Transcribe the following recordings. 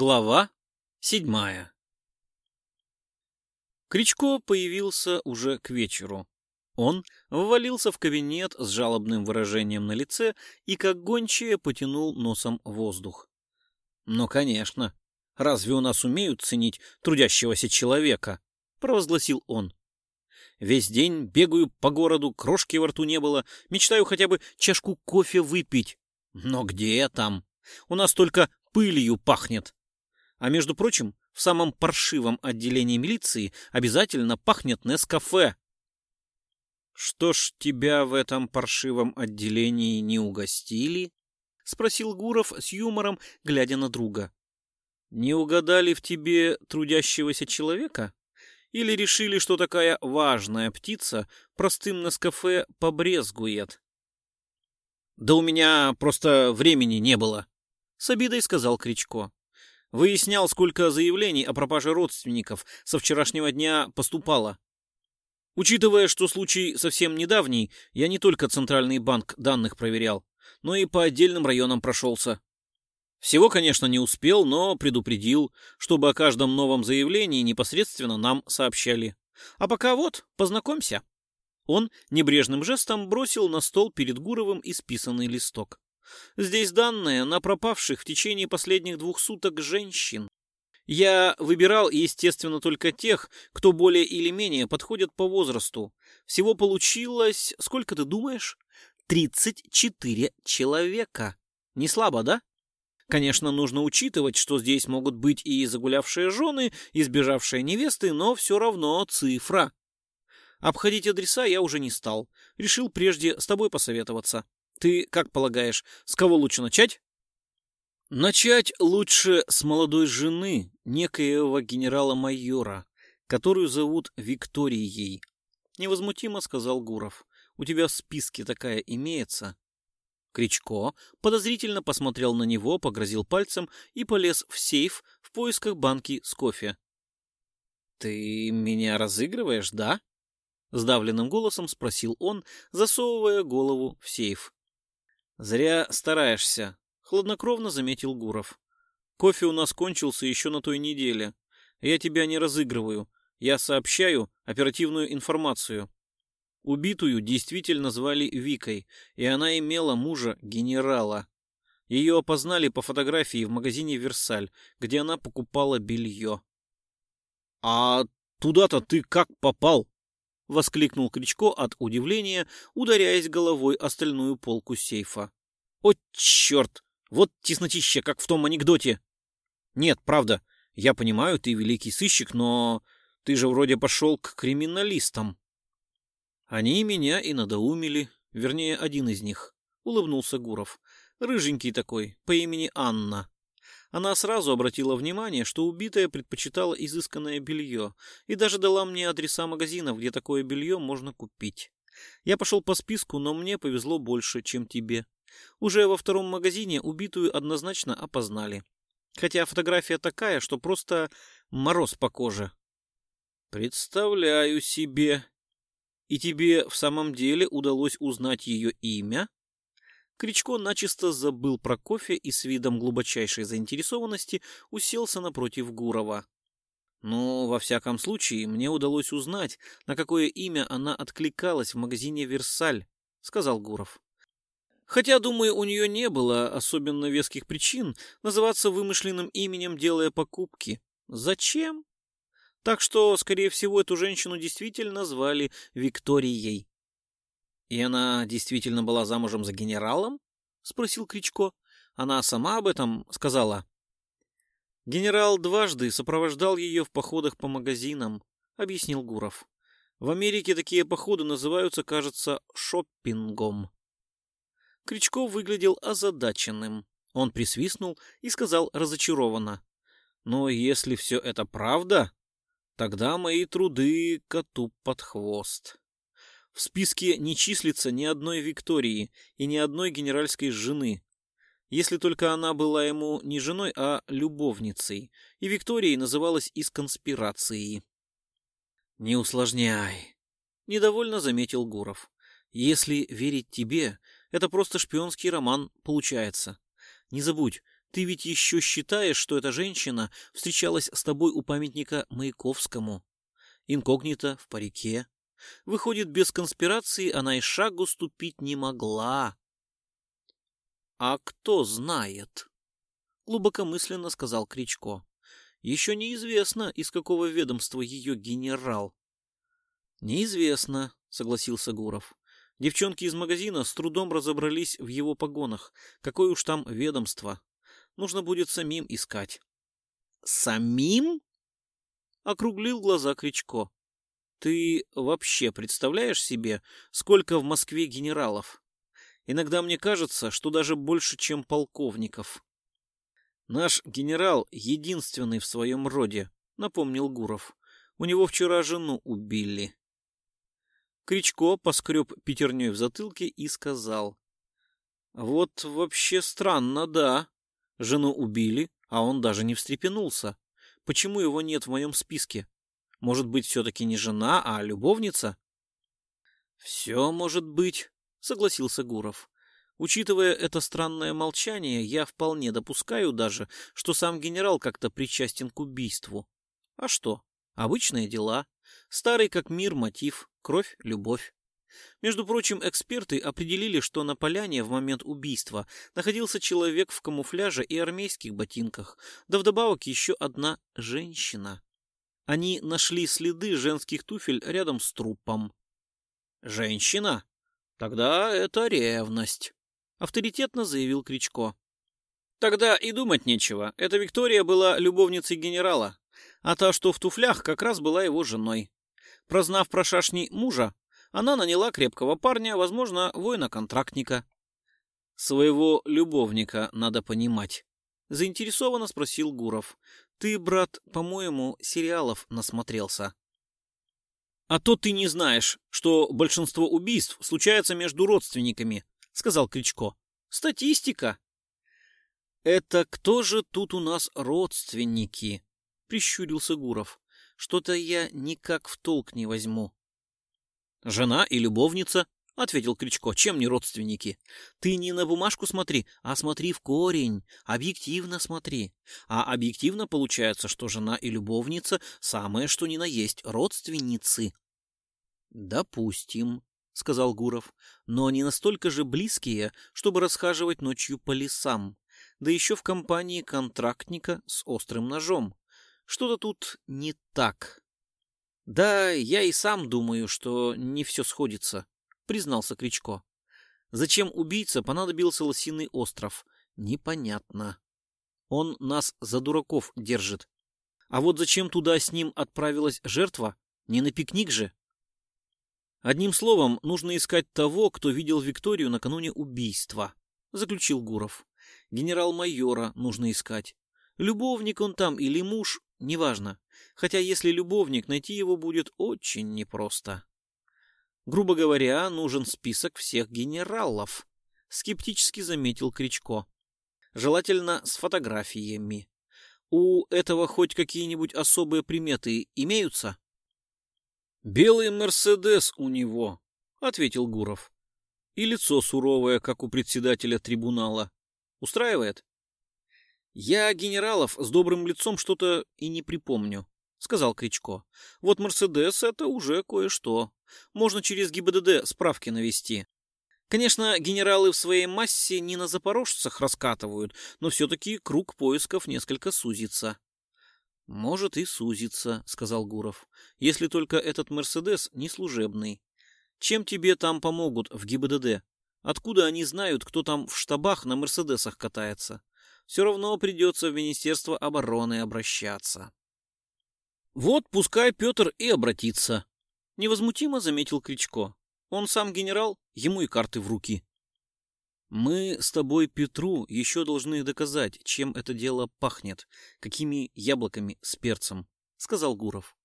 Глава седьмая Кричко появился уже к вечеру. Он ввалился в кабинет с жалобным выражением на лице и, как гончие, потянул носом воздух. «Ну, конечно. Разве у нас умеют ценить трудящегося человека?» — провозгласил он. «Весь день бегаю по городу, крошки во рту не было, мечтаю хотя бы чашку кофе выпить. Но где там? У нас только пылью пахнет. А между прочим, в самом паршивом отделении милиции обязательно пахнет Нескафе. «Что ж тебя в этом паршивом отделении не угостили?» — спросил Гуров с юмором, глядя на друга. «Не угадали в тебе трудящегося человека? Или решили, что такая важная птица простым Нескафе побрезгует?» «Да у меня просто времени не было», — с обидой сказал Кричко. Выяснял, сколько заявлений о пропаже родственников со вчерашнего дня поступало. Учитывая, что случай совсем недавний, я не только Центральный банк данных проверял, но и по отдельным районам прошелся. Всего, конечно, не успел, но предупредил, чтобы о каждом новом заявлении непосредственно нам сообщали. А пока вот, познакомься. Он небрежным жестом бросил на стол перед Гуровым исписанный листок. Здесь данные на пропавших в течение последних двух суток женщин. Я выбирал, естественно, только тех, кто более или менее подходит по возрасту. Всего получилось, сколько ты думаешь? 34 человека. Не слабо, да? Конечно, нужно учитывать, что здесь могут быть и загулявшие жены, и сбежавшие невесты, но все равно цифра. Обходить адреса я уже не стал. Решил прежде с тобой посоветоваться. Ты как полагаешь, с кого лучше начать? Начать лучше с молодой жены некоего генерала-майора, которую зовут Викторией. Невозмутимо сказал Гуров. У тебя в списке такая имеется? Кричко подозрительно посмотрел на него, погрозил пальцем и полез в сейф в поисках банки с кофе. «Ты меня разыгрываешь, да?» — сдавленным голосом спросил он, засовывая голову в сейф. «Зря стараешься», — хладнокровно заметил Гуров. «Кофе у нас кончился еще на той неделе. Я тебя не разыгрываю. Я сообщаю оперативную информацию. Убитую действительно звали Викой, и она имела мужа генерала. Ее опознали по фотографии в магазине «Версаль», где она покупала белье. «А туда-то ты как попал?» — воскликнул Кричко от удивления, ударяясь головой о стальную полку сейфа. «О, черт! Вот теснотища, как в том анекдоте!» «Нет, правда, я понимаю, ты великий сыщик, но ты же вроде пошел к криминалистам». «Они меня и надоумили, вернее, один из них», — улыбнулся Гуров. «Рыженький такой, по имени Анна». Она сразу обратила внимание, что убитая предпочитала изысканное белье и даже дала мне адреса магазинов, где такое белье можно купить. Я пошел по списку, но мне повезло больше, чем тебе. Уже во втором магазине убитую однозначно опознали. Хотя фотография такая, что просто мороз по коже. Представляю себе. И тебе в самом деле удалось узнать ее имя? Кричко начисто забыл про кофе и с видом глубочайшей заинтересованности уселся напротив Гурова. Но, во всяком случае, мне удалось узнать, на какое имя она откликалась в магазине «Версаль», — сказал Гуров. Хотя, думаю, у нее не было особенно веских причин называться вымышленным именем, делая покупки. Зачем? Так что, скорее всего, эту женщину действительно звали Викторией. «И она действительно была замужем за генералом?» — спросил Кричко. «Она сама об этом сказала?» «Генерал дважды сопровождал ее в походах по магазинам», — объяснил Гуров. «В Америке такие походы называются, кажется, шоппингом». Кричко выглядел озадаченным. Он присвистнул и сказал разочарованно. «Но если все это правда, тогда мои труды коту под хвост». В списке не числится ни одной Виктории и ни одной генеральской жены, если только она была ему не женой, а любовницей, и Викторией называлась из конспирации. «Не усложняй», — недовольно заметил Гуров. «Если верить тебе, это просто шпионский роман получается. Не забудь, Ты ведь еще считаешь, что эта женщина встречалась с тобой у памятника Маяковскому. Инкогнито, в парике. Выходит, без конспирации она и шагу ступить не могла. А кто знает? Глубокомысленно сказал Кричко. Еще неизвестно, из какого ведомства ее генерал. Неизвестно, согласился Гуров. Девчонки из магазина с трудом разобрались в его погонах. Какое уж там ведомство. Нужно будет самим искать. Самим? Округлил глаза Кричко. Ты вообще представляешь себе, сколько в Москве генералов? Иногда мне кажется, что даже больше, чем полковников. Наш генерал единственный в своем роде, напомнил Гуров. У него вчера жену убили. Кричко поскреб пятерней в затылке и сказал. Вот вообще странно, да. Жену убили, а он даже не встрепенулся. Почему его нет в моем списке? Может быть, все-таки не жена, а любовница? Все может быть, согласился Гуров. Учитывая это странное молчание, я вполне допускаю даже, что сам генерал как-то причастен к убийству. А что? Обычные дела. Старый как мир мотив. Кровь, любовь. Между прочим, эксперты определили, что на поляне в момент убийства находился человек в камуфляже и армейских ботинках, да вдобавок еще одна женщина. Они нашли следы женских туфель рядом с трупом. «Женщина? Тогда это ревность», — авторитетно заявил Кричко. «Тогда и думать нечего. Эта Виктория была любовницей генерала, а та, что в туфлях, как раз была его женой. Прознав про шашни мужа, она наняла крепкого парня, возможно, воина-контрактника. «Своего любовника надо понимать», — заинтересованно спросил Гуров. «Ты, брат, по-моему, сериалов насмотрелся». «А то ты не знаешь, что большинство убийств случается между родственниками», — сказал Кричко. «Статистика». «Это кто же тут у нас родственники?» — прищурился Гуров. «Что-то я никак в толк не возьму». «Жена и любовница», — ответил Кричко, — «чем не родственники? Ты не на бумажку смотри, а смотри в корень, объективно смотри. А объективно получается, что жена и любовница — самое что ни на есть родственницы». «Допустим», — сказал Гуров, — «но не настолько же близкие, чтобы расхаживать ночью по лесам, да еще в компании контрактника с острым ножом. Что-то тут не так». Да, я и сам думаю, что не все сходится, признался Кричко. Зачем убийца понадобился Лосиный остров? Непонятно. Он нас за дураков держит. А вот зачем туда с ним отправилась жертва? Не на пикник же. Одним словом, нужно искать того, кто видел Викторию накануне убийства, заключил Гуров. Генерал-майора нужно искать. Любовник он там или муж, неважно. Хотя если любовник, найти его будет очень непросто. Грубо говоря, нужен список всех генералов, скептически заметил Кричко. Желательно с фотографиями. У этого хоть какие-нибудь особые приметы имеются? Белый Мерседес у него, ответил Гуров. И лицо суровое, как у председателя трибунала. Устраивает? «Я генералов с добрым лицом что-то и не припомню», — сказал Кричко. «Вот Мерседес — это уже кое-что. Можно через ГИБДД справки навести. Конечно, генералы в своей массе не на запорожцах раскатывают, но все-таки круг поисков несколько сузится». «Может и сузится», — сказал Гуров, — «если только этот Мерседес не служебный. Чем тебе там помогут в ГИБДД? Откуда они знают, кто там в штабах на Мерседесах катается? все равно придется в Министерство обороны обращаться. Вот пускай Петр и обратится. Невозмутимо заметил Кричко. Он сам генерал, ему и карты в руки. Мы с тобой Петру еще должны доказать, чем это дело пахнет, какими яблоками с перцем, сказал Гуров.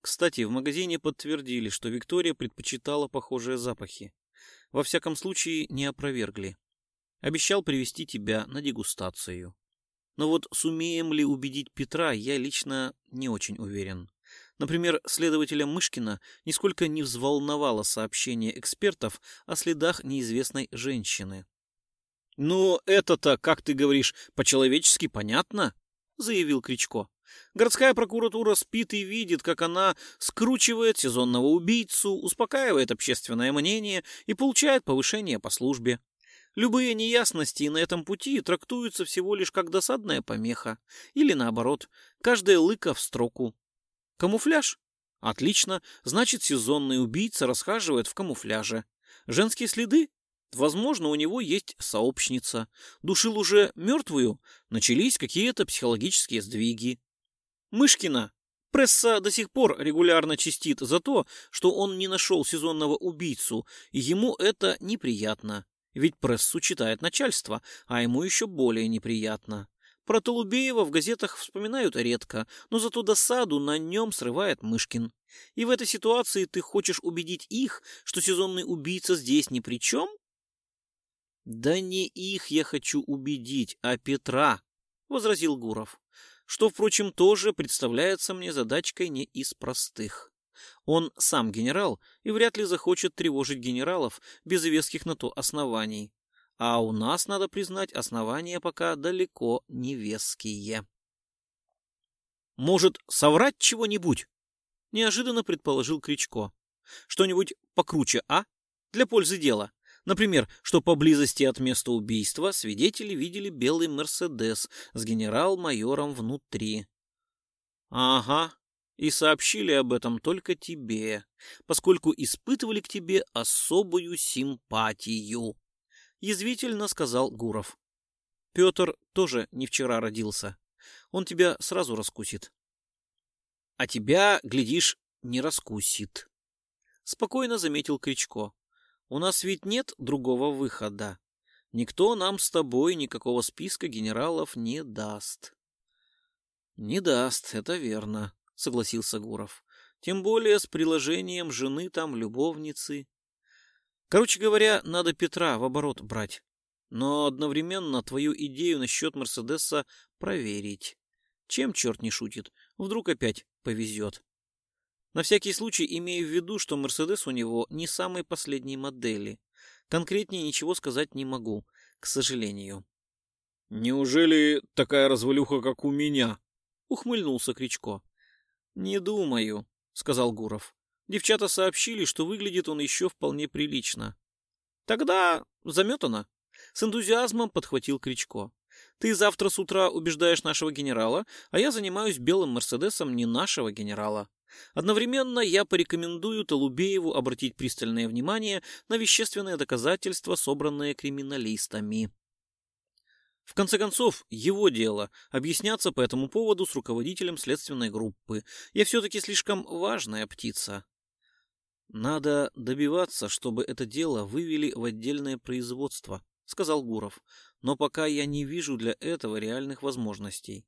Кстати, в магазине подтвердили, что Виктория предпочитала похожие запахи. Во всяком случае, не опровергли. Обещал привести тебя на дегустацию. Но вот сумеем ли убедить Петра, я лично не очень уверен. Например, следователя Мышкина нисколько не взволновало сообщение экспертов о следах неизвестной женщины. «Ну, это-то, как ты говоришь, по-человечески понятно», — заявил Кричко. Городская прокуратура спит и видит, как она скручивает сезонного убийцу, успокаивает общественное мнение и получает повышение по службе. Любые неясности на этом пути трактуются всего лишь как досадная помеха. Или наоборот, каждая лыка в строку. Камуфляж? Отлично, значит сезонный убийца расхаживает в камуфляже. Женские следы? Возможно, у него есть сообщница. Душил уже мертвую? Начались какие-то психологические сдвиги. Мышкина. Пресса до сих пор регулярно чистит за то, что он не нашел сезонного убийцу, и ему это неприятно. Ведь прессу читает начальство, а ему еще более неприятно. Про Толубеева в газетах вспоминают редко, но зато досаду на нем срывает Мышкин. И в этой ситуации ты хочешь убедить их, что сезонный убийца здесь ни при чем? Да не их я хочу убедить, а Петра, — возразил Гуров что, впрочем, тоже представляется мне задачкой не из простых. Он сам генерал и вряд ли захочет тревожить генералов без веских на то оснований. А у нас, надо признать, основания пока далеко не веские. «Может, соврать чего-нибудь?» — неожиданно предположил Кричко. «Что-нибудь покруче, а? Для пользы дела. Например, что поблизости от места убийства свидетели видели белый «Мерседес» с генерал-майором внутри. Ага, и сообщили об этом только тебе, поскольку испытывали к тебе особую симпатию. Язвительно сказал Гуров. Петр тоже не вчера родился. Он тебя сразу раскусит. А тебя, глядишь, не раскусит. Спокойно заметил Кричко. У нас ведь нет другого выхода. Никто нам с тобой никакого списка генералов не даст. Не даст, это верно, согласился Гуров. Тем более с приложением жены там любовницы. Короче говоря, надо Петра в оборот брать. Но одновременно твою идею насчет Мерседеса проверить. Чем черт не шутит? Вдруг опять повезет. На всякий случай имею в виду, что Мерседес у него не самой последней модели. Конкретнее ничего сказать не могу, к сожалению. «Неужели такая развалюха, как у меня?» — ухмыльнулся Кричко. «Не думаю», — сказал Гуров. Девчата сообщили, что выглядит он еще вполне прилично. «Тогда заметано», — с энтузиазмом подхватил Кричко. «Ты завтра с утра убеждаешь нашего генерала, а я занимаюсь белым Мерседесом не нашего генерала. Одновременно я порекомендую Толубееву обратить пристальное внимание на вещественные доказательства, собранные криминалистами. В конце концов, его дело объясняться по этому поводу с руководителем следственной группы. Я все-таки слишком важная птица. Надо добиваться, чтобы это дело вывели в отдельное производство, сказал Гуров. Но пока я не вижу для этого реальных возможностей.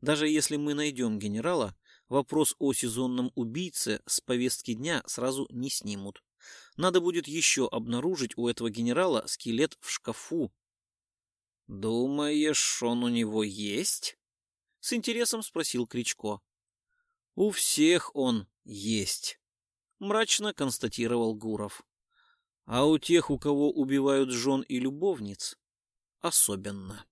Даже если мы найдем генерала, вопрос о сезонном убийце с повестки дня сразу не снимут. Надо будет еще обнаружить у этого генерала скелет в шкафу. «Думаешь, он у него есть?» — с интересом спросил Кричко. «У всех он есть», — мрачно констатировал Гуров. «А у тех, у кого убивают жен и любовниц, особенно».